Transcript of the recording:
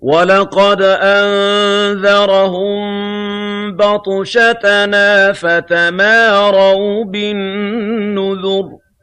وَلَقَدْ أَنذَرَهُم بَطْشَتَنَا فَتَمَارَوْا بِالنُّذُرِ